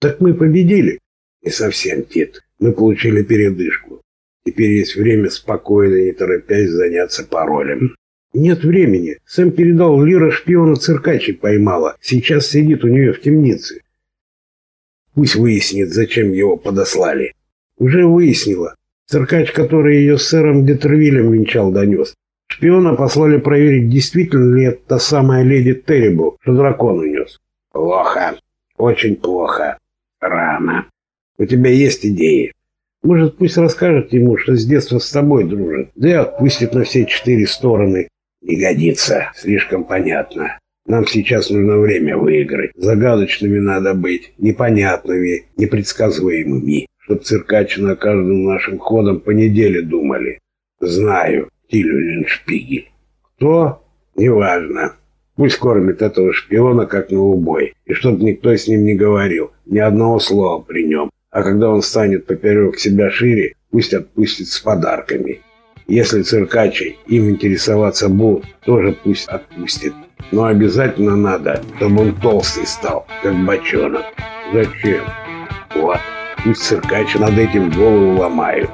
Так мы победили? Не совсем, Тит. Мы получили передышку. Теперь есть время спокойно, не торопясь, заняться паролем. Нет времени. Сэм передал Лира шпиона циркачи поймала. Сейчас сидит у нее в темнице. Пусть выяснит, зачем его подослали. Уже выяснила. Циркач, который ее с сэром Детервилем венчал, донес. Шпиона послали проверить, действительно ли это та самая леди Террибл, что дракон унес. Плохо. Очень плохо. Рано. У тебя есть идеи? Может, пусть расскажет ему, что с детства с тобой дружит, да и отпустит на все четыре стороны. Не годится. Слишком понятно. Нам сейчас нужно время выиграть. Загадочными надо быть, непонятными, непредсказуемыми, чтоб циркачи на каждым нашим ходом по неделе думали. Знаю, Тилюлин Шпигель. Кто? Неважно. Пусть кормит этого шпиона как на убой, и чтоб никто с ним не говорил, ни одного слова при нем. А когда он станет поперек себя шире, пусть отпустит с подарками. Если циркачи им интересоваться будут, тоже пусть отпустит. Но обязательно надо, чтобы он толстый стал, как бочонок. Зачем? Вот, пусть циркачи над этим голову ломают.